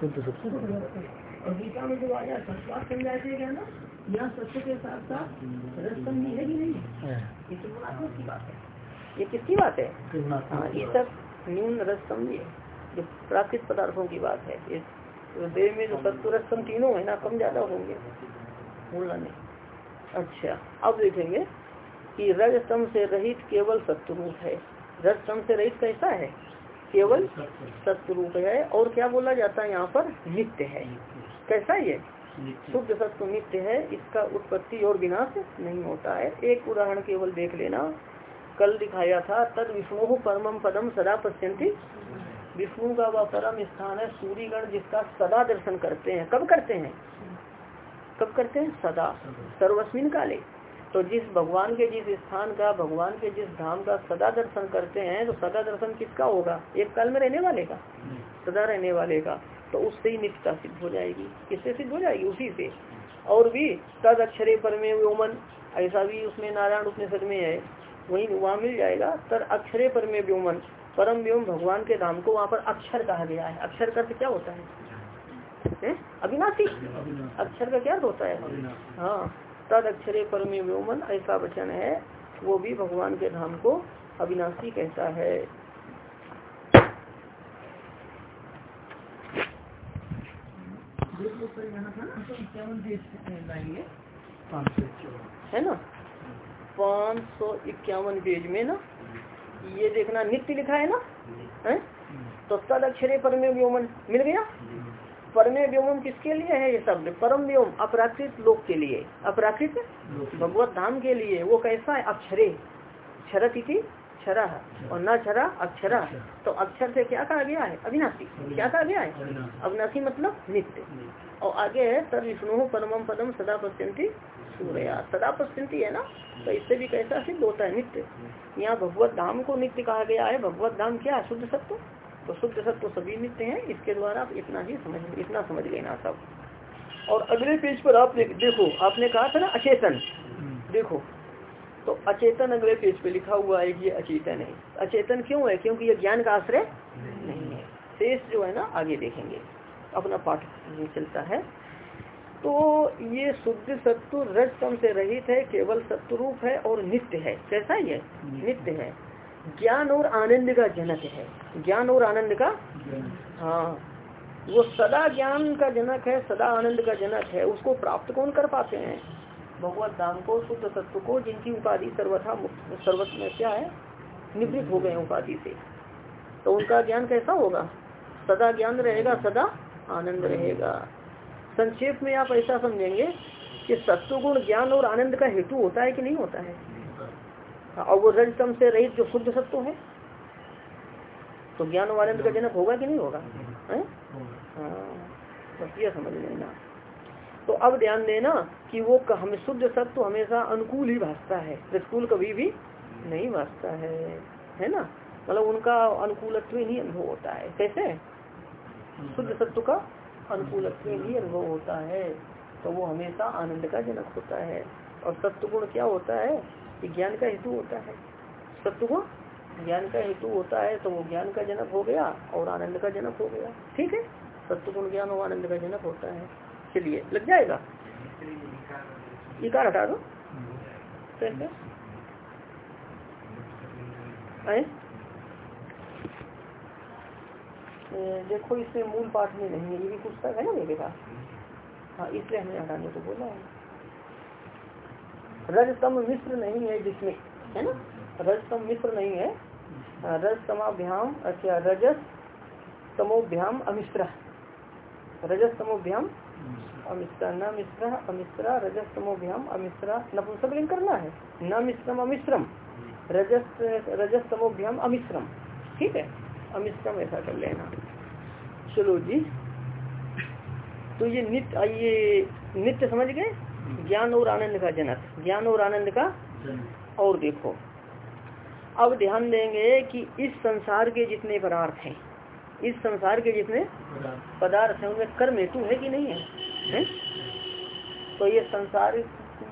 शुद्ध सत्य और गीता में जो आया सत्वाद थे क्या ना यहाँ सत्य के साथ साथ रसम भी है कि नहीं। ये तो की बात है। ये किसकी बात है? हाँ ये सब न्यून रस समझिए जो प्राकृतिक पदार्थों की बात है। ये तो देह में जो सत्व रसम तीनों है ना कम ज़्यादा होंगे। भूलना नहीं। अच्छा अब देखेंगे कि रजतम से रहित केवल सत्वरूप है। रजतम से रहित कैसा है? केवल सत्वरूप है। और क्या बोला जाता है यहाँ पर? नित्य है। कैसा ये? शुद्ध सत्व नित्य है इसका उत्पत्ति और विनाश नहीं होता है। एक उदाहरण केवल देख लेना। कल दिखाया था तद विष्णु परमम पदम सदा पश्यंती विष्णु का वह परम स्थान है सूर्यगण जिसका सदा दर्शन करते हैं। कब करते हैं? कब करते हैं? सदा। सर्वस्मिन काले। तो जिस भगवान के जिस स्थान का भगवान के जिस धाम का सदा दर्शन करते हैं तो सदा दर्शन किसका होगा? एक काल में रहने वाले का। सदा रहने वाले का। तो उससे ही निष्ठा सिद्ध हो जाएगी। किससे सिद्ध हो जाएगी? उसी से। और भी तद अक्षरे पर में व्योमन ऐसा भी उसमें नारायण उपनिषद में है वही वहाँ मिल जाएगा। तर अक्षरे पर में व्योमन परम व्योम भगवान के धाम को वहाँ पर अक्षर कहा गया है। अक्षर का क्या होता है? अविनाशी। अक्षर का क्या होता है? हाँ। तद अक्षरे परमे व्योमन ऐसा वचन है वो भी भगवान के धाम को अविनाशी कहता है। है ना? पाँच सौ इक्यावन। पेज में ना? ये देखना नित्य लिखा है ना? है? तो तद अक्षरे परमे व्योमन मिल गया? परमे व्योमन किसके लिए है ये शब्द परम व्योम अपराकृत लोक के लिए। अपराकृत? भगवत धाम के लिए। वो कैसा है? अक्षरे। क्षरत इति क्षरा। और न क्षरा अक्षरा। तो अक्षर से क्या कहा गया है? अविनाशी। क्या कहा गया है? अविनाशी। मतलब नित्य। और आगे है तद विष्णु परमम पदम सदा पश्यंती सूर्या। सदा पश्यंती है ना? तो इससे भी कैसा सिद्ध होता है? नित्य। यहाँ भगवत धाम को नित्य कहा गया है। भगवत धाम क्या शुद्ध सत्व? तो शुद्ध सत्व सभी नित्य है इसके द्वारा आप इतना ही समझ इतना समझ लेना सब। और अगले पेज पर आप देख, आपने कहा था ना अचेतन। देखो तो अचेतन अगले पेज पे लिखा हुआ है ये अचेतन है। अचेतन क्यों है? क्योंकि ये ज्ञान का आश्रय नहीं है। शेष जो है ना आगे देखेंगे। अपना पाठ चलता है। तो ये शुद्ध सत्व रजतम से रहित है केवल सत्वरूप है और नित्य है। कैसा ये? नित्य है। ज्ञान और आनंद का जनक है। ज्ञान और आनंद का हाँ। वो सदा ज्ञान का जनक है, सदा आनंद का जनक है। उसको प्राप्त कौन कर पाते हैं? भगवत धाम को, शुद्ध सत्व को, जिनकी उपाधि सर्वथा सर्वत में क्या है, निवृत्त हो गए उपाधि से। तो उनका ज्ञान कैसा होगा? सदा ज्ञान रहेगा, सदा आनंद रहेगा। संक्षेप में आप ऐसा समझेंगे कि सत्व गुण ज्ञान और आनंद का हेतु होता है कि नहीं होता है? और वो रजतम से रहित जो शुद्ध सत्व है। तो ज्ञान आनंद का जनक होगा कि नहीं होगा? है? हाँ बस ये समझ लेना। तो अब ध्यान देना कि वो हमें शुद्ध सत्व हमेशा अनुकूल ही भाजता है। प्रतिकूल कभी भी नहीं भाजता है। है ना? मतलब उनका अनुकूलत्व ही अनुभव होता है। कैसे? शुद्ध सत्व का अनुकूलत्व ही अनुभव होता है। तो वो हमेशा आनंद का जनक होता है। और सत्व गुण क्या होता है? कि ज्ञान का हेतु होता है। सत्व ज्ञान का हेतु होता है तो वो ज्ञान का जनक हो गया और आनंद का जनक हो गया। ठीक है? सत्व गुण ज्ञान और आनंद का जनक होता है। चलिए, लग जाएगा? इकार हटा दो। देखो, इसमें मूल पाठ में नहीं है, ये भी पुस्तक है ना मेरे पास? हाँ इसलिए हमें हटाने को बोला है। रजतम मिश्र नहीं है जिसमें, है ना? रजतम मिश्र नहीं है। रज तमाभ्याम अच्छा रजस तमोभ्याम अमिश्र। रजस तमोभ्याम अमिश्रा, न मिश्र, अमिश्रा रजस तमोभ्याम अमिश्रा। नपुंसकलिंग करना है। न मिश्रम, अमिश्रम। रजस रजस तमोभ्याम अमिश्रम। ठीक है? अमिश्रम ऐसा कर लेना। चलो जी। तो ये नित्य ये नित्य समझ गए? ज्ञान और आनंद का जनक। ज्ञान और आनंद का और देखो। अब ध्यान देंगे कि इस संसार के जितने पदार्थ हैं इस संसार के जितने पदार्थ हैं उनमें कर्म हेतु है कि नहीं है, है? तो ये संसार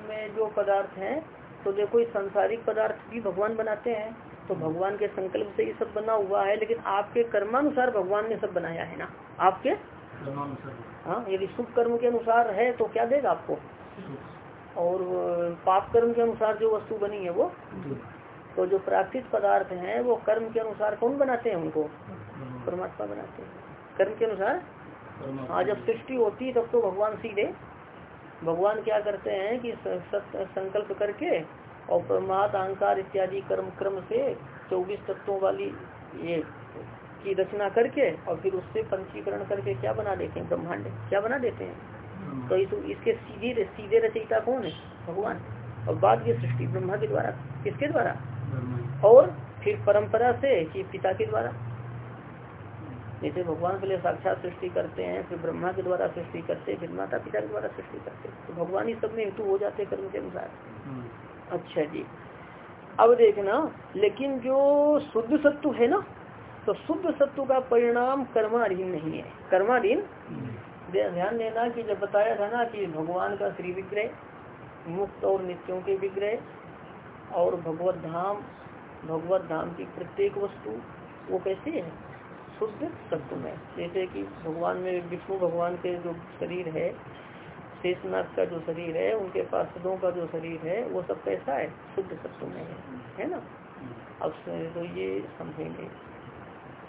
में जो पदार्थ हैं तो देखो इस संसारिक पदार्थ भी भगवान बनाते हैं। तो भगवान के संकल्प से ये सब बना हुआ है लेकिन आपके कर्मानुसार भगवान ने सब बनाया है ना? आपके? हाँ यदि शुभ कर्म के अनुसार है तो क्या देगा आपको? और पाप कर्म के अनुसार जो वस्तु बनी है वो तो जो प्राकृतिक पदार्थ हैं वो कर्म के अनुसार कौन बनाते हैं उनको? परमात्मा। बनाते हैं। कर्म के अनुसार? हाँ जब सृष्टि होती है तब तो भगवान सीधे भगवान क्या करते हैं कि संकल्प करके और परमात अहंकार इत्यादि कर्म क्रम से चौबीस तत्वों वाली ये की रचना करके और फिर उससे पंचीकरण करके क्या बना देते हैं? ब्रह्मांड। क्या बना देते हैं? तो इस, इसके सीधे सीधे रचयिता कौन है? भगवान। और बाद की सृष्टि ब्रह्मा के द्वारा। किसके द्वारा? और फिर परंपरा से कि पिता के द्वारा। जैसे भगवान के लिए साक्षात सृष्टि करते हैं फिर ब्रह्मा के द्वारा सृष्टि करते फिर माता पिता के द्वारा सृष्टि करते तो भगवान ही सब में हेतु हो जाते कर्म के अनुसार। हम्म। अच्छा जी। अब देखना लेकिन जो शुद्ध सत्व है ना तो शुद्ध सत्व का परिणाम कर्माधीन नहीं है। कर्माधीन। ध्यान देना कि जब बताया था ना कि भगवान का श्री विग्रह, मुक्त और नित्यों के विग्रह, और भगवत धाम भगवत धाम की प्रत्येक वस्तु, वो कैसी है? शुद्ध सत्व में जैसे कि भगवान में विष्णु भगवान के जो शरीर है शेषनाथ का जो शरीर है, उनके पार्षदों का जो शरीर है, वो सब कैसा है? शुद्ध सत्व में है है ना? अब तो ये समझेंगे।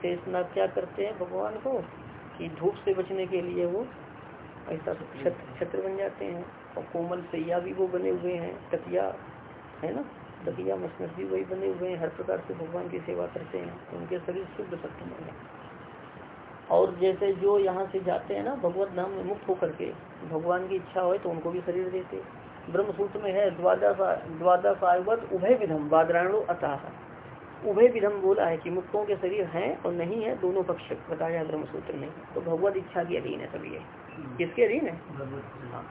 शेषनाथ क्या करते हैं भगवान को? कि धूप से बचने के लिए वो ऐसा छत्र बन जाते हैं और कोमल सैया भी वो बने हुए हैं तकिया है ना? तकिया मसनत भी वही बने हुए हैं हर प्रकार से भगवान की सेवा करते हैं उनके शरीर शुद्ध सत्य है। और जैसे जो यहाँ से जाते हैं ना भगवत धाम में मुक्त होकर के भगवान की इच्छा हो तो उनको भी शरीर देते। ब्रह्मसूत्र में है द्वादश द्वादश आयुवत उभय विधम बादराणु अतः। उभय विधम बोला है कि मुक्तों के शरीर हैं और नहीं है दोनों पक्ष बताया ब्रह्म सूत्र में। तो भगवत इच्छा के अधीन है सभी किसके अधीन है? हाँ।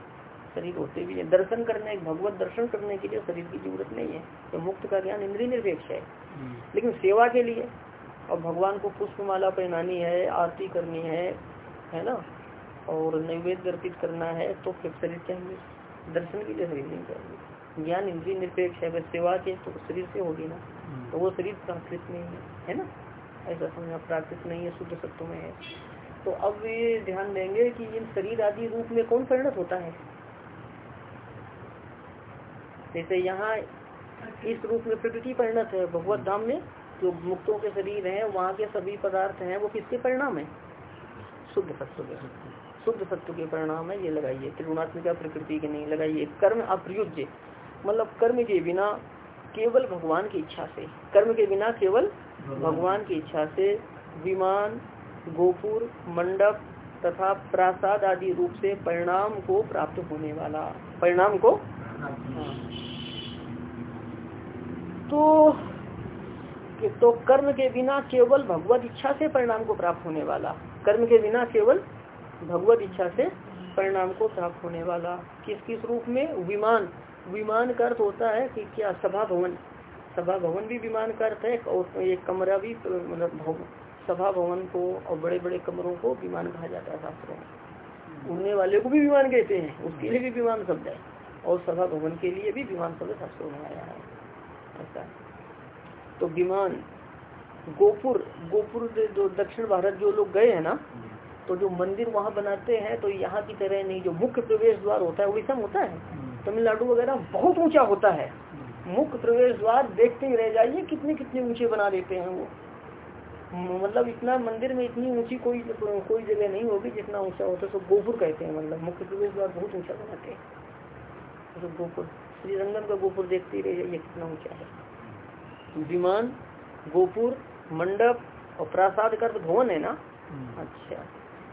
शरीर होते भी है। दर्शन करने भगवत दर्शन करने के लिए शरीर की ज़रूरत नहीं है। तो मुक्त का ज्ञान इंद्रिय निरपेक्ष है। हम्म। लेकिन सेवा के लिए और भगवान को पुष्पमाला पहनानी है आरती करनी है है ना? और नैवेद्य अर्पित करना है तो फिर शरीर चाहिए दर्शन के लिए शरीर नहीं चाहिए ज्ञान इंद्रिय निरपेक्ष है। बस सेवा के तो शरीर से होगी ना। तो वो शरीर प्राकृत नहीं है है ना? ऐसा समझना प्राकृत नहीं है, शुद्ध सत्व में है। तो अब ये ध्यान देंगे कि इन शरीर आदि रूप में कौन परिणत होता है? जैसे यहाँ इस रूप में प्रकृति परिणत है, भगवत धाम में जो मुक्तों के शरीर हैं, वहाँ के सभी पदार्थ हैं, वो किसके परिणाम है? शुद्ध सत्व के। शुद्ध सत्व के परिणाम है, ये लगाइए। त्रिगुणात्मिका प्रकृति के नहीं लगाइए। कर्म अप्रयुज्य मतलब कर्म के बिना केवल भगवान की इच्छा से, कर्म के बिना केवल भगवान की इच्छा से विमान, गोपुर, मंडप तथा प्रासाद आदि रूप से परिणाम को प्राप्त होने वाला, परिणाम को तो तो कर्म के बिना केवल भगवत इच्छा से परिणाम को प्राप्त होने वाला, कर्म के बिना केवल भगवत इच्छा से परिणाम को प्राप्त होने वाला, किस किस रूप में? विमान। विमान का अर्थ होता है कि क्या सभा भवन? सभा भवन भी विमान का अर्थ है, और एक कमरा भी मतलब सभा भवन को और बड़े बड़े कमरों को विमान कहा जाता है शास्त्रों में। उड़ने वाले को भी विमान कहते हैं, उसके लिए भी विमान शब्द है, और सभा भवन के लिए भी विमान शब्द शास्त्रों में आया है। ऐसा तो विमान, गोपुर गोपुर जो दक्षिण भारत जो लोग गए हैं ना तो जो मंदिर वहाँ बनाते हैं तो यहाँ की तरह नहीं, जो मुख्य प्रवेश द्वार होता है वैसा होता है? तमिलनाडु वगैरह बहुत ऊँचा होता है। मुख्य प्रवेश द्वार देखते ही रह जाइए कितने कितने ऊँचे बना देते हैं वो। मतलब इतना मंदिर में इतनी ऊँची कोई कोई जगह नहीं होगी जितना ऊँचा होता है तो गोपुर कहते हैं मतलब मुख्य प्रवेश द्वार बहुत ऊँचा बनाते हैं। तो गोपुर श्रीरंगन का गोपुर देखते ही रह जाइए कितना ऊँचा है। विमान गोपुर मंडप और प्रासाद का भवन है ना? हम्म। अच्छा।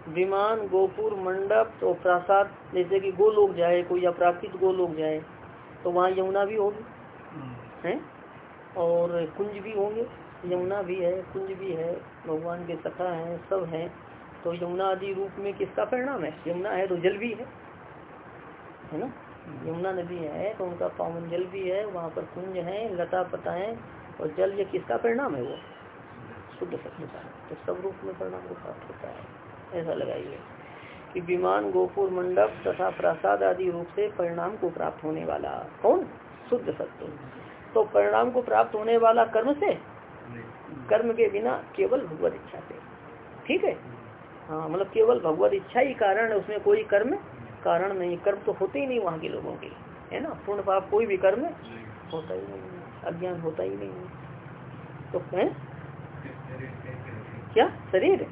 विमान गोपुर मंडप तो प्रासाद जैसे कि गो लोग जाए कोई अपराकित गो लोग जाए तो वहाँ यमुना भी होगी। हम्म। है? और कुंज भी होंगे। यमुना भी है कुंज भी है भगवान के सखा हैं सब हैं। तो यमुना आदि रूप में किसका परिणाम है? यमुना है तो जल भी है। है ना? हम्म। यमुना नदी है तो उनका पावन जल भी है वहाँ पर कुंज है लता पता है और जल ये किसका परिणाम है वो? शुद्ध सत्य का। तो सब रूप में परिणाम को प्राप्त होता है। ऐसा लगाइए कि विमान गोपुर मंडप तथा प्रसाद आदि रूप से परिणाम को प्राप्त होने वाला कौन? शुद्ध सत्य तो परिणाम को प्राप्त होने वाला कर्म से? कर्म के बिना केवल भगवत इच्छा से। ठीक है? हाँ मतलब केवल भगवत इच्छा ही कारण है उसमें कोई कर्म कारण नहीं। कर्म तो होते ही नहीं वहाँ के लोगों के। है ना? पूर्ण पाप कोई भी कर्म होता ही नहीं अज्ञान होता ही नहीं तो है? क्या? शरीर?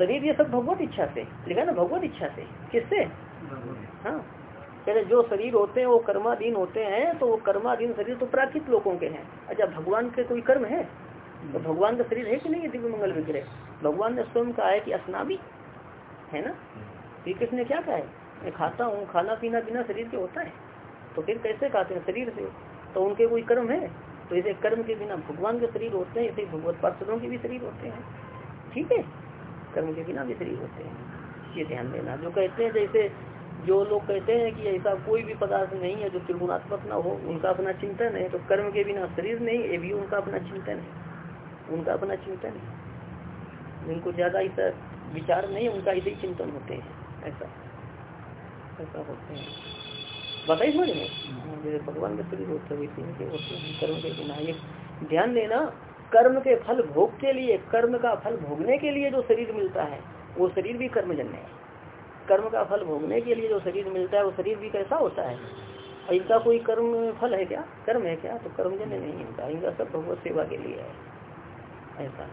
शरीर, ये सब भगवत इच्छा से। लिखा ना? भगवत इच्छा से। किससे? हाँ। जो शरीर होते हैं, वो कर्माधीन होते हैं तो वो कर्माधीन शरीर तो प्राकृत लोगों के हैं। अच्छा भगवान के कोई कर्म है? तो भगवान का शरीर है कि नहीं? दिव्य मंगल विग्रह। भगवान ने स्वयं कहा है कि स्नाबी है ना? श्री कृष्ण ने क्या कहा है? मैं खाता हूँ, खाना पीना बिना शरीर के होता है। तो फिर कैसे खाते हैं? शरीर से। तो उनके कोई कर्म है? तो इसे कर्म के बिना भगवान के शरीर होते हैं, इसे भगवत पार्षदों के भी शरीर होते हैं। ठीक है? कर्म के बिना भी शरीर होते हैं। ये ध्यान देना। जो कहते हैं जैसे जो लोग कहते हैं कि ऐसा कोई भी पदार्थ नहीं है जो त्रिगुणात्मक ना हो उनका अपना चिंतन है। तो कर्म के बिना शरीर नहीं ये भी उनका अपना चिंतन है। उनका अपना चिंतन है। जिनको ज़्यादा ऐसा विचार नहीं उनका ऐसे ही चिंतन होते हैं। ऐसा। ऐसा होते हैं। बताइए समझ में। हाँ, जैसे भगवान के शरीर होते हैं वैसे होते हैं कर्म के बिना। ये ध्यान देना कर्म के फल भोग के लिए, कर्म का फल भोगने के लिए जो शरीर मिलता है, वो शरीर भी कर्मजन्य है। कर्म का फल भोगने के लिए जो शरीर मिलता है, वो शरीर भी कैसा होता है? इनका कोई कर्म फल है क्या? कर्म है क्या? तो कर्मजन्य नहीं होता इनका। सब भगवत सेवा के लिए है। ऐसा।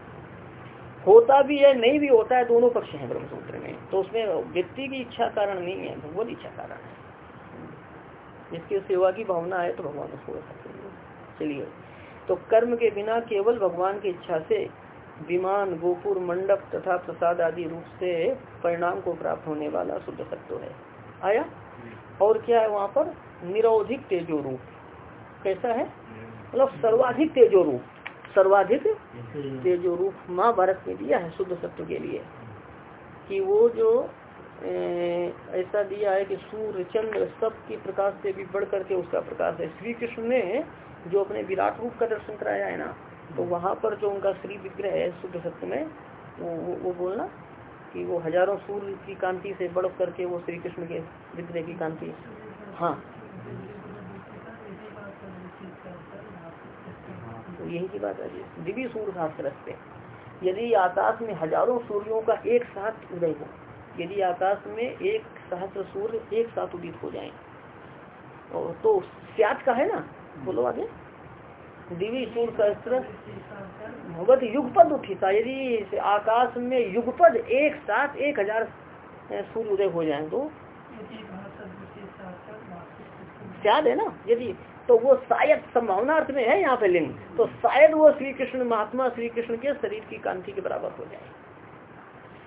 होता भी है, नहीं भी होता है, दोनों पक्ष हैं ब्रह्मसूत्र में। तो उसमें व्यक्ति की इच्छा कारण नहीं है, भगवत इच्छा कारण है। जिसकी सेवा की भावना है तो भगवान उसको चलिए। तो कर्म के बिना केवल भगवान की इच्छा से विमान गोपुर मंडप तथा प्रसाद आदि रूप से परिणाम को प्राप्त होने वाला शुद्ध सत्व है। आया? और क्या है वहाँ पर? निरोधिक तेजो रूप। कैसा है? मतलब सर्वाधिक तेजो रूप। सर्वाधिक तेजो रूप महाभारत में दिया है शुद्ध सत्व के लिए। कि वो जो ऐसा दिया है कि सूर्य चंद्र सब की प्रकाश से भी बढ़ करके उसका प्रकाश है। श्री कृष्ण ने जो अपने विराट रूप का दर्शन कराया है ना तो वहाँ पर जो उनका श्री विग्रह है शुद्ध सत्य में वो वो, वो बोलना कि वो हज़ारों सूर्य की कांति से बढ़ करके वो श्री कृष्ण के विग्रह की कांति। हाँ। तो यही की बात है। दिव्य सूर्य शास्त्र से यदि आकाश में हज़ारों सूर्यों का एक साथ उदय हो यदि आकाश में एक सहस्र सूर्य एक साथ उदित हो जाए तो स्यात का है ना बोलो आगे। दिवी सूर्य सहस्त्र भगवत युगपद उठिता। यदि आकाश में युगपद एक साथ एक हज़ार सूर्य उदय हो जाए तो? शायद है ना? यदि तो वो शायद संभावना अर्थ में है यहाँ पे लिंग। तो शायद वो श्री कृष्ण महात्मा श्री कृष्ण के शरीर की कांति के बराबर हो जाए।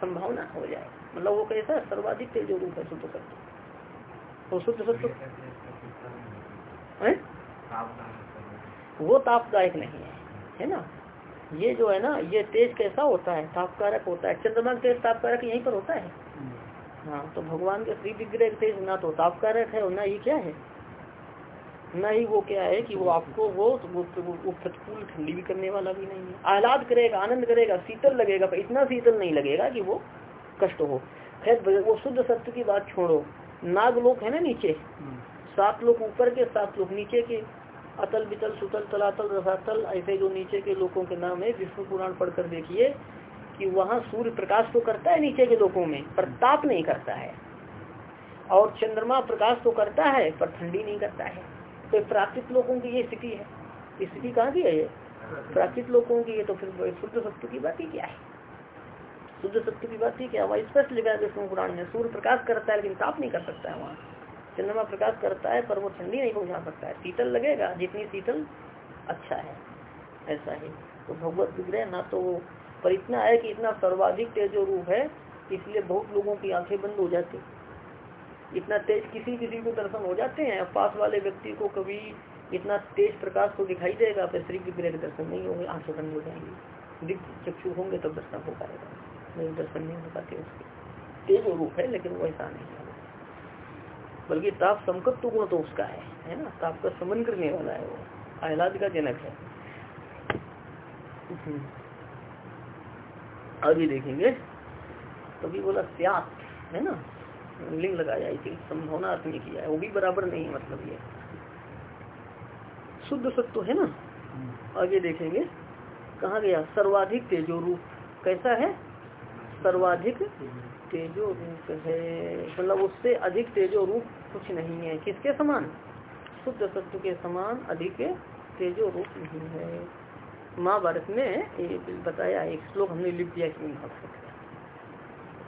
संभावना हो जाए। मतलब वो कैसा? सर्वाधिक तेज रूप है शुद्ध सत्य। तो शुद्ध वो तापदायक नहीं है है ना? ये जो है ना ये तेज कैसा होता है? तापकारक होता है। चंद्रमा का तेज तापकारक यहीं पर होता है? हाँ तो भगवान के श्री विग्रह तेज ना तो तापकारक है और ना ही क्या है? न ही वो क्या है कि वो आपको वो वो, वो प्रतिकूल ठंडी भी करने वाला भी नहीं है। आह्लाद करेगा आनंद करेगा शीतल लगेगा पर इतना शीतल नहीं लगेगा कि वो कष्ट हो। खैर वो शुद्ध सत्य की बात छोड़ो। नाग लोग है ना नीचे? सात लोग ऊपर के सात लोग नीचे के। अतल बितल, सुतल, तलातल, रसातल, ऐसे जो नीचे के लोगों के नाम है, विष्णु पुराण पढ़कर देखिए कि वहाँ सूर्य प्रकाश तो करता है नीचे के लोगों में, पर ताप नहीं करता है। और चंद्रमा प्रकाश तो करता है, पर ठंडी नहीं करता है। तो प्राकृत लोगों की ये स्थिति है। स्थिति कहाँ की है ये? प्राकृत लोगों की ये तो फिर शुद्ध सत्य की बात ही क्या है? शुद्ध सत्य की बात ही क्या वहाँ स्पष्ट लिखा है विष्णु पुराण में, सूर्य प्रकाश करता है, लेकिन ताप नहीं कर सकता है वहाँ। चंद्रमा प्रकाश करता है, पर वो ठंडी नहीं पहुँचा सकता है। शीतल लगेगा, जितनी शीतल अच्छा है, ऐसा ही। तो भगवत विग्रह ना तो पर इतना है कि इतना सर्वाधिक तेजो रूप है, इसलिए बहुत लोगों की आँखें बंद हो जाती। इतना तेज किसी किसी को दर्शन हो जाते हैं, पास वाले व्यक्ति को कभी इतना तेज प्रकाश को दिखाई देगा, फिर श्री विग्रह के दर्शन नहीं होंगे, आँखें बंद हो जाएँगी। दिग्ग चक्षु होंगे तब दर्शन हो पाएगा। नहीं, दर्शन नहीं हो पाते उसके। तेज रूप है, लेकिन वो ऐसा नहीं है। बल्कि ताप समकत्व गुण तो उसका है है ना? ताप का समन करने वाला है वो। आह्लाद का जनक है। हम्म। अभी देखेंगे तभी बोला स्यात है ना? लिंग लगाया इसी संभावना अर्थ में किया है। वो भी बराबर नहीं है मतलब ये। शुद्ध सत्व है ना? आगे देखेंगे कहा गया सर्वाधिक तेजो रूप कैसा है? सर्वाधिक तेजो रूप है। मतलब उससे अधिक तेजो रूप कुछ नहीं है। किसके समान? शुद्ध सत्व के समान अधिक तेजो रूप नहीं है। महाभारत में ये बताया एक श्लोक हमने लिख दिया इसमें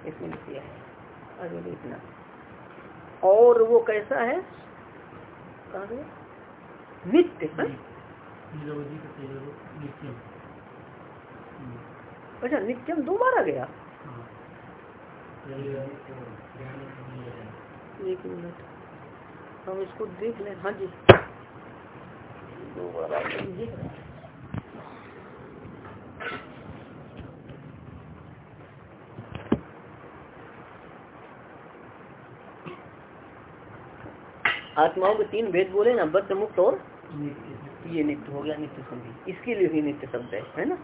इसमें लिख दिया है। आगे लिखना और वो कैसा है? कहा नित्य है? अच्छा नित्यम। दो बार आ गया। एक मिनट। हम इसको देख लें। हाँ जी। आत्माओं के तीन भेद बोले ना, बद्ध, मुक्त और ये नित्य हो गया, नित्य संधि। इसके लिए ही नित्य शब्द है है ना?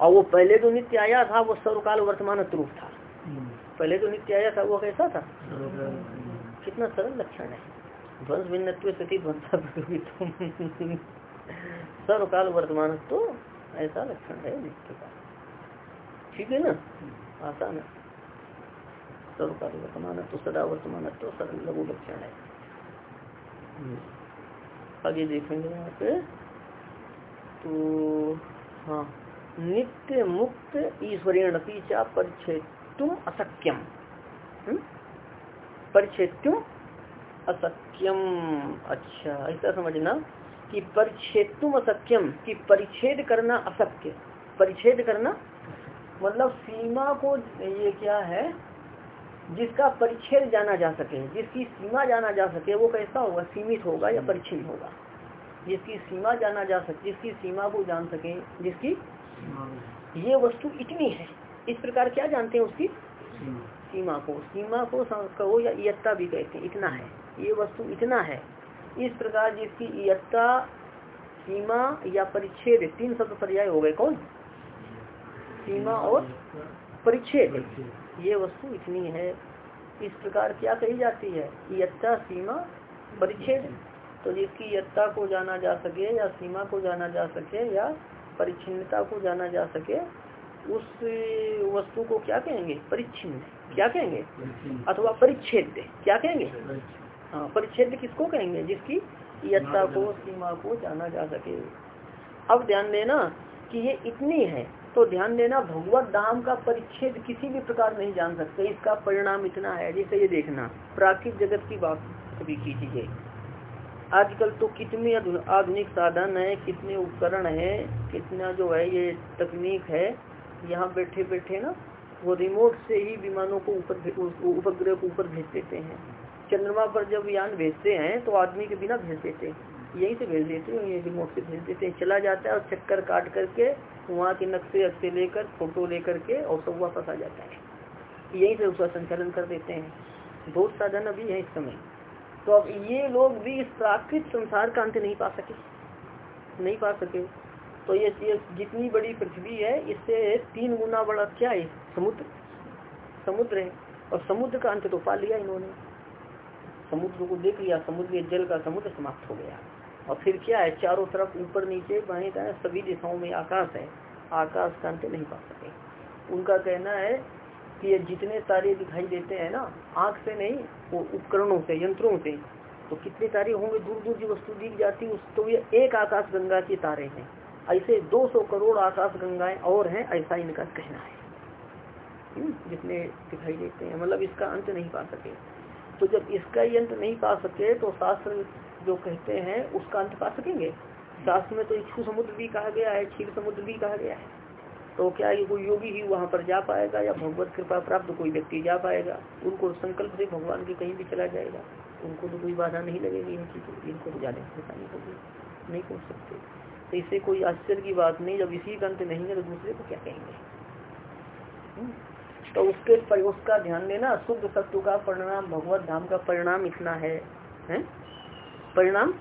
और वो पहले जो नित्य आया था, वो सर्वकाल वर्तमान रूप था। पहले तो नित्य आया था वो कैसा था? कितना सरल लक्षण है। ध्वंस भिन्नत्व स्थिति ध्वंस सर्वकाल वर्तमान तो ऐसा लक्षण है नित्य का। ठीक है ना? आसान है। सर्वकाल वर्तमान तो सदा वर्तमान तो सरल लघु लक्षण है। आगे देखेंगे यहाँ पे। तो हाँ नित्य मुक्त ईश्वरीण पीछा परिच्छेदुम अशक्यम हम्म? परिच्छेदुम असक्यम अच्छा ऐसा समझना कि परिच्छेदुम असक्यम कि परिच्छेद करना असक्य परिच्छेद करना मतलब सीमा को ये क्या है जिसका परिच्छेद जाना जा सके जिसकी सीमा जाना जा सके वो कैसा होगा? सीमित होगा या परिच्छिन्न होगा? जिसकी सीमा जाना जा सके जिसकी सीमा को जान सके जिसकी ये वस्तु इतनी है। इस प्रकार क्या जानते हैं उसकी? सीमा। को। सीमा को कहो या इयत्ता भी कहते हैं। इतना है। ये वस्तु इतना है। इस प्रकार जिसकी इयत्ता सीमा या परिच्छेद तीन शब्द पर्याय हो गए। कौन? सीमा और परिच्छेद। ये वस्तु इतनी है। इस प्रकार क्या कही जाती है? इत्ता सीमा परिच्छेद। तो जिसकी यत्ता को जाना जा सके या सीमा को जाना जा सके या परिच्छिन्नता को जाना जा सके उस वस्तु को क्या कहेंगे? परिच्छिन्न। क्या कहेंगे? अथवा परिच्छेद। क्या कहेंगे? हाँ परिच्छेद किसको कहेंगे? जिसकी यत्ता को। सीमा को जाना जा सके। अब ध्यान देना कि ये इतनी है तो ध्यान देना भगवत धाम का परिच्छेद किसी भी प्रकार नहीं जान सकते। इसका परिणाम इतना है जैसे ये देखना प्राकृतिक जगत की बात कभी कीजिए। आजकल तो कितने आधुनिक साधन है कितने उपकरण है कितना जो है ये तकनीक है यहाँ बैठे बैठे ना, वो रिमोट से ही विमानों को ऊपर उपग्रह को ऊपर भेज देते हैं। चंद्रमा पर जब यान भेजते हैं तो आदमी के बिना भेज देते हैं। यहीं से भेज देते हैं ये रिमोट से भेज देते हैं। चला जाता है और चक्कर काट करके वहाँ के नक्शे अक्से लेकर फ़ोटो लेकर के और सब वापस आ जाता है। यही से उसका संचालन कर देते हैं। बहुत साधन अभी है इस समय। तो अब ये लोग भी इस प्राकृत संसार का अंत नहीं पा सके। नहीं पा सके। तो ये, जितनी बड़ी पृथ्वी है इससे तीन गुना बड़ा क्या है? समुद्र। समुद्र है। और समुद्र का अंत तो पा लिया इन्होंने। समुद्र को देख लिया समुद्र के जल का समुद्र समाप्त हो गया। और फिर क्या है? चारों तरफ़ ऊपर नीचे बाएँ दाएँ सभी दिशाओं में आकाश है। आकाश का अंत नहीं पा सके। उनका कहना है कि ये जितने तारे दिखाई देते हैं ना आँख से नहीं वो उपकरणों से यंत्रों से तो कितने तारे होंगे? दूर दूर की वस्तु दिख जाती उस तो ये एक आकाश गंगा के तारे हैं। ऐसे 200 करोड़ आकाश गंगाएँ और हैं ऐसा इनका कहना है। हम्म, जितने दिखाई देते हैं मतलब इसका अंत नहीं पा सके। तो जब इसका ही अंत नहीं पा सके तो शास्त्र जो कहते हैं उसका अंत पा सकेंगे? शास्त्र में तो इच्छू समुद्र भी कहा गया है क्षीर समुद्र भी कहा गया है। तो क्या ये कोई योगी ही वहाँ पर जा पाएगा या भगवत कृपा प्राप्त कोई व्यक्ति जा पाएगा? उनको संकल्प से भगवान के कहीं भी चला जाएगा। उनको तो कोई बाधा नहीं लगेगी इनको तो जाने परेशानी होगी। नहीं पहुँच सकते। तो इससे कोई आश्चर्य की बात नहीं जब इसी का अंत नहीं है तो दूसरे को क्या कहेंगे? हम्म। तो उसके पर उसका ध्यान देना शुद्ध सत्व का परिणाम भगवत धाम का परिणाम इतना है, है? परिणाम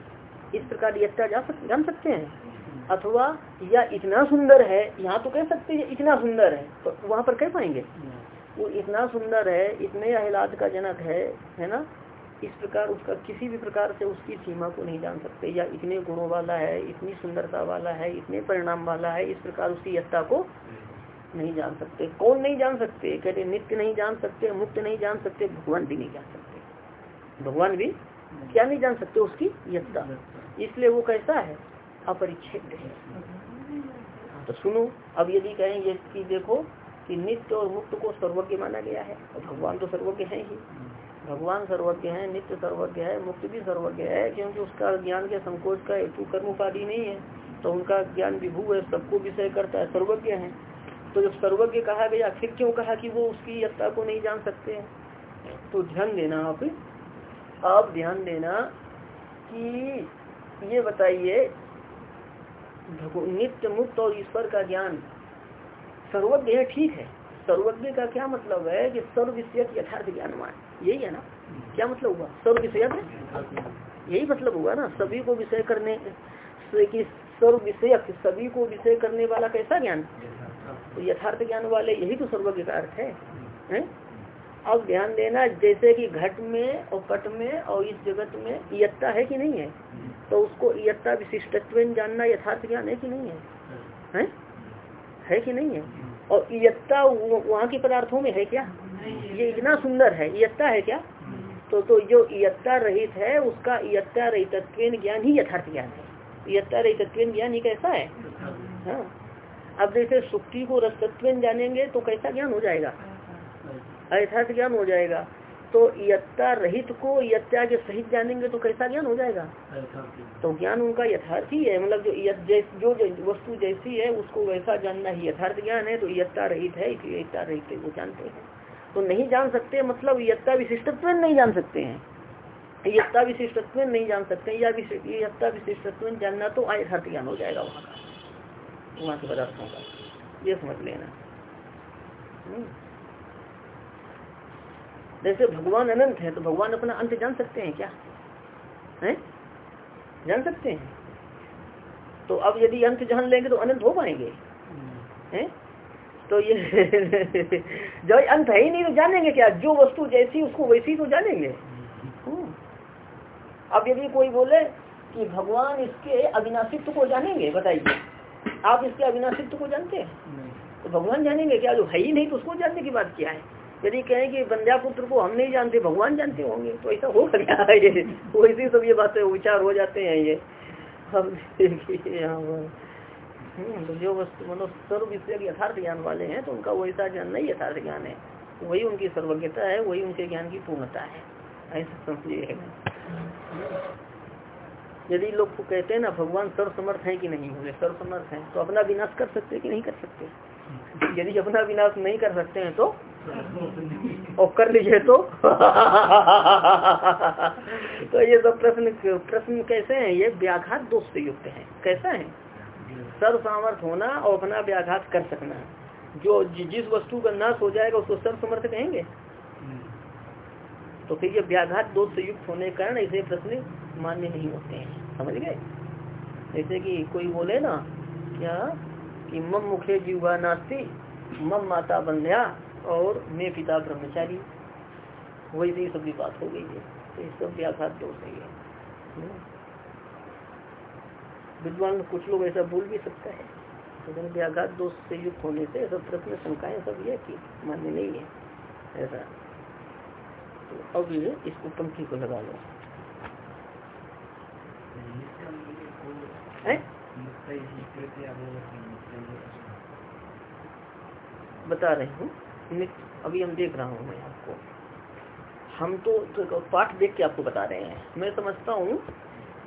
इस प्रकार यत्ता जा सक जान सकते हैं? अथवा या इतना सुंदर है यहाँ तो कह सकते हैं इतना सुंदर है तो वहाँ पर कह पाएँगे? वो इतना सुंदर है इतने अहिलाद का जनक है है ना? इस प्रकार उसका किसी भी प्रकार से उसकी सीमा को नहीं जान सकते, या इतने गुणों वाला है, इतनी सुंदरता वाला है, इतने परिणाम वाला है, इस प्रकार उसकी यत्ता को नहीं जान सकते। कौन नहीं जान सकते? कहते नित्य नहीं जान सकते, मुक्त नहीं जान सकते, भगवान भी नहीं जान सकते। भगवान भी क्या नहीं जान सकते? उसकी यत्ता। इसलिए वो कैसा है? अपरिच्छेद है। तो सुनो, अब यदि कहेंगे कि देखो कि नित्य और मुक्त को सर्वज्ञ माना गया है और भगवान तो सर्वज्ञ है ही। भगवान सर्वज्ञ है, नित्य सर्वज्ञ है, मुक्त भी सर्वज्ञ है, क्योंकि उसका ज्ञान के संकोच का हेतु कर्म उपाधि नहीं है। तो उनका ज्ञान विभू है, सबको विषय करता है, सर्वज्ञ है। तो जब सर्वज्ञ कहा गया, फिर क्यों कहा कि वो उसकी यत्ता को नहीं जान सकते हैं? तो ध्यान देना आप आप ध्यान देना कि ये बताइए नित्य मुक्त और ईश्वर का ज्ञान सर्वज्ञ है, ठीक है। सर्वज्ञ का क्या मतलब है कि सर्व विषय यथार्थ ज्ञानवान। यही है ना? क्या मतलब हुआ? सर्व विषय यही मतलब हुआ ना? सभी को विषय करने की सर्व विषय सभी को विषय करने वाला कैसा ज्ञान? तो यथार्थ ज्ञान वाले यही तो सर्वज्ञ का अर्थ है? अब ध्यान देना जैसे कि घट में और पट में और इस जगत में इत्ता है कि नहीं है? तो उसको इत्ता विशिष्टत्व जानना यथार्थ ज्ञान है कि नहीं है, है? कि नहीं है? और इत्ता वहाँ के पदार्थों में है क्या? ये इतना सुंदर है, इयत्ता है क्या? तो तो जो इयत्ता रहित है, उसका इयत्ता रहित ज्ञान ही यथार्थ ज्ञान है। इयत्ता रहित ज्ञान ही कैसा है? हाँ। अब जैसे सुक्ति को रसतत्व जानेंगे तो कैसा ज्ञान हो जाएगा? अयथार्थ ज्ञान हो जाएगा। तो यत्ता रहित को यत्या के सहित जानेंगे तो कैसा ज्ञान हो जाएगा? तो ज्ञान उनका यथार्थ ही है। मतलब जो जो वस्तु जैसी है, उसको वैसा जानना ही यथार्थ ज्ञान है तो यत्ता रहित है इसलिए यत्ता रहित वो जानते हैं। तो नहीं जान सकते मतलब यत्ता विशिष्टत्व नहीं जान सकते हैं। यत्ता विशिष्टत्व नहीं जान सकते या यत्ता विशिष्टत्व जानना तो अयथार्थ ज्ञान हो जाएगा वहाँ का। वहाँ के पदार्थों का। ये समझ लेना। हम्म। जैसे भगवान अनंत है तो भगवान अपना अंत जान सकते हैं क्या? है? जान सकते हैं। तो अब यदि अंत जान लेंगे तो अनंत हो पाएँगे। हैं? तो ये जो अंत है ही नहीं तो जानेंगे क्या? जो वस्तु जैसी उसको वैसी तो जानेंगे। हम्म। अब यदि कोई बोले कि भगवान इसके अविनाशित्व को जानेंगे बताइए। आप इसके अविनाशित्व को जानते हैं? तो भगवान जानेंगे क्या? जो है ही नहीं तो उसको जानने की बात क्या है? यदि कहें कि बंध्या पुत्र को हम नहीं जानते भगवान जानते होंगे तो ऐसा हो गया ये वैसे सब ये बातें विचार हो जाते हैं ये। हम देखिए जो वस्तु मतलब सर्व विषय यथार्थ ज्ञान वाले हैं तो उनका वैसा ज्ञान नहीं, यथार्थ ज्ञान है। वही उनकी सर्वज्ञता है, वही उनके ज्ञान की पूर्णता है। ऐसा समझिएगा यदि लोग कहते हैं ना, भगवान सर्व समर्थ है कि नहीं, बोले सर्व समर्थ है तो अपना विनाश कर सकते कि नहीं कर सकते? यदि अपना विनाश नहीं कर सकते हैं तो? और कर लीजिए तो? तो ये सब प्रश्न प्रश्न कैसे हैं? ये व्याघात दोष से युक्त है। कैसा है? सर्व सामर्थ होना और अपना व्याघात कर सकना। जो जिस वस्तु का नाश हो जाएगा उसको सर्व समर्थ कहेंगे तो फिर ये व्याघात दोष से युक्त होने के कारण ऐसे प्रश्न मान्य नहीं होते हैं। समझ गए? जैसे कि कोई बोले ना क्या? कि मम मुखे जीवा नास्ती मम माता बंध्या और मैं पिता ब्रह्मचारी। वैसे ही सबकी बात हो गई है। तो इस सब व्याघात दोष है हम्म। विद्वान कुछ लोग ऐसा बोल भी सकता है। लेकिन व्याघात दोष से युक्त होने से सब प्रश्न शंकाएँ सब ये कि मान्य नहीं है ऐसा। तो अब इसको पंक्ति को लगा लो। बता रहे हूँ। अभी हम देख रहा हूँ मैं आपको। हम तो, तो पाठ देख के आपको बता रहे हैं। मैं समझता हूँ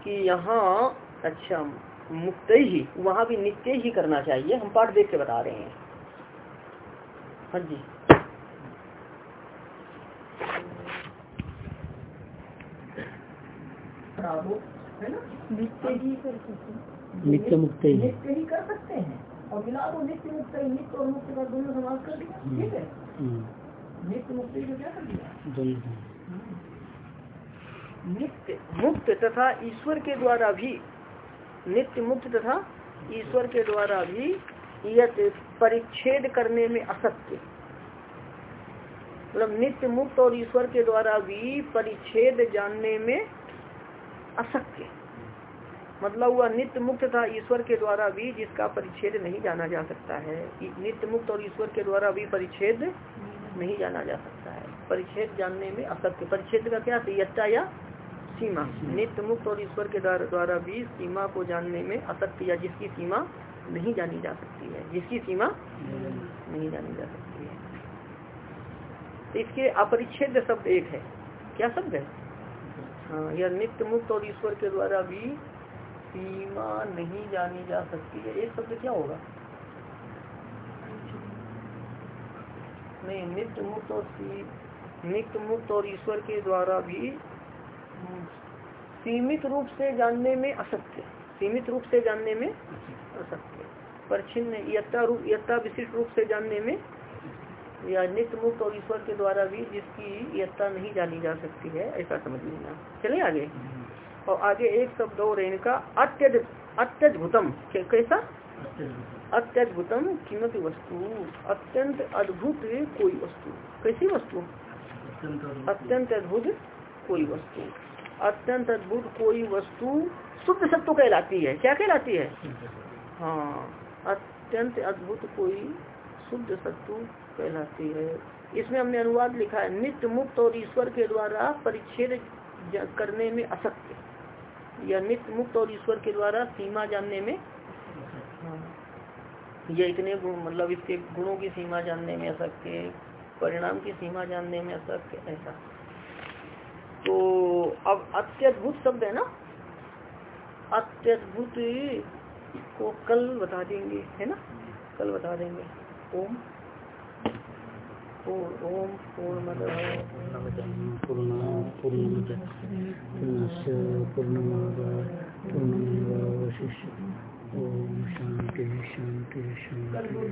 कि यहाँ अच्छा मुक्त ही वहाँ भी नित्य ही करना चाहिए हम पाठ देख के बता रहे हैं। हाँ जी। नित्य ही कर सकते नित्य मुक्त ही। नित्य ही कर सकते हैं। और बिना तो नित्य मुक्त नित्य और मुक्त का दोनों समाज कर दिया। हम्म। ठीक है? हम्म। नित्य मुक्ति को क्या कर दिया? नित्य मुक्त तथा ईश्वर के द्वारा भी नित्य मुक्त तथा ईश्वर के द्वारा भी परिच्छेद करने में असत्य। मतलब नित्य मुक्त और ईश्वर के द्वारा भी परिच्छेद जानने में असत्य। मतलब हुआ नित्य मुक्त था ईश्वर के द्वारा भी जिसका परिच्छेद नहीं जाना जा सकता है नित्य मुक्त और ईश्वर के द्वारा भी परिच्छेद नहीं जाना जा सकता है। परिच्छेद जानने में असत्य। परिच्छेद का क्या? यत्ता या सीमा नित्य मुक्त और ईश्वर के द्वारा भी सीमा को जानने में असत्य या जिसकी सीमा नहीं जानी जा सकती है, जिसकी सीमा नहीं जानी जा सकती है। तो इसके अपरिच्छेद शब्द एक है। क्या शब्द है? हाँ यह नित्य मुक्त और ईश्वर के द्वारा भी सीमा नहीं जानी जा सकती है। एक शब्द क्या होगा? नहीं, नित्य मुक्त और नित्य मुक्त और ईश्वर के द्वारा भी सीमित रूप से जानने में असत्य। सीमित रूप से जानने में असत्य। परछिन्न यत्ता रूप यत्ता विशिष्ट रूप से जानने में या नित्य मुक्त और ईश्वर के द्वारा भी जिसकी यत्ता नहीं जानी जा सकती है ऐसा समझ लेना चले आगे? और आगे एक शब्द और इनका अत्यध अत्यद्भुतम। कैसा? अत्यद्भुतम। कीमत वस्तु। अत्यंत अद्भुत कोई वस्तु। कैसी वस्तु? अत्यंत अद्भुत कोई वस्तु। अत्यंत अद्भुत कोई वस्तु शुद्ध सत्व कहलाती है। क्या कहलाती है? हाँ अत्यंत अद्भुत कोई शुद्ध सत्व कहलाती है। इसमें हमने अनुवाद लिखा है, नित्य मुक्त और ईश्वर के द्वारा परिच्छेद करने में असत्य। या नित्य मुक्त और ईश्वर के द्वारा सीमा जानने में हाँ। ये इतने गुण मतलब इसके गुणों की सीमा जानने में असत्य, परिणाम की सीमा जानने में असत्य, ऐसा। तो अब अत्यद्भुत शब्द है ना? अत्यद्भुत को कल बता देंगे, है ना? कल बता देंगे। ओम। ओम, पूर्ण पूर्ण पूर्ण शांति शांति शांति